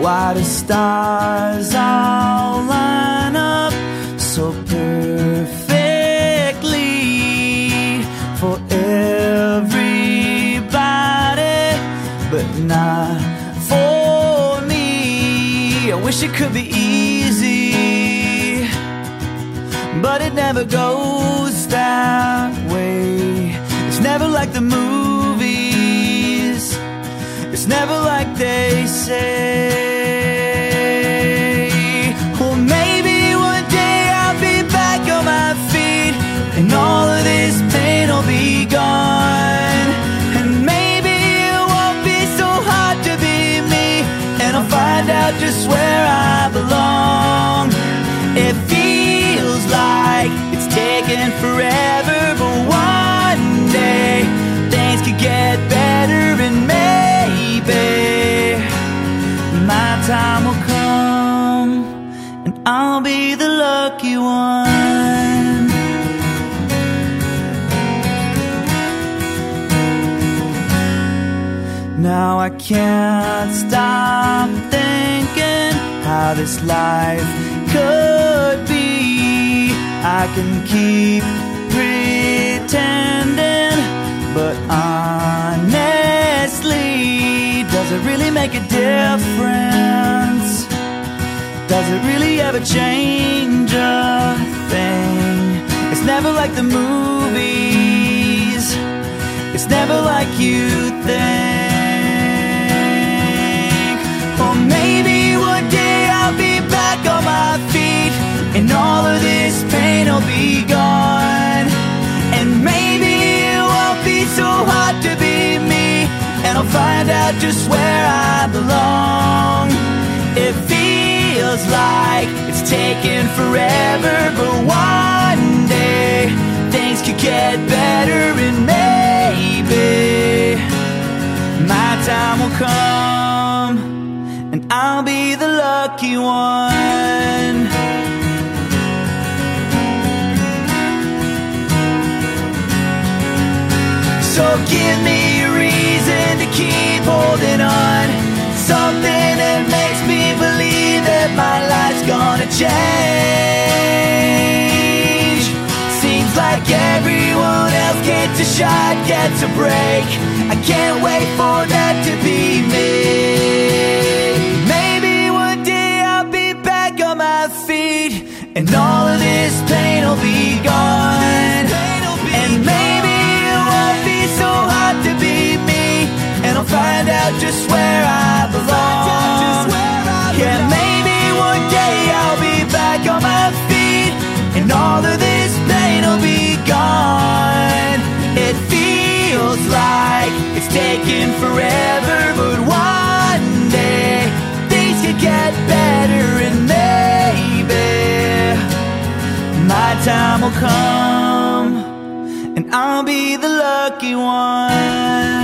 Why the stars all line up so perfectly for everybody, but not for me. I wish it could be easy, but it never goes that way. It's never like the movies, it's never like they out just where Now I can't stop thinking how this life could be. I can keep pretending, but honestly, does it really make a difference? Does it really ever change a thing? It's never like the movies. It's never like you gone. And maybe it won't be so hard to be me, and I'll find out just where I belong. It feels like it's taking forever, but one day things could get better, and maybe my time will come, and I'll be the lucky one. So give me a reason to keep holding on. Something that makes me believe that my life's gonna change. Seems like everyone else gets a shot, gets a break. I can't wait for that to be me. Maybe one day I'll be back on my feet, and all taking forever, but one day things could get better, and maybe my time will come, and I'll be the lucky one.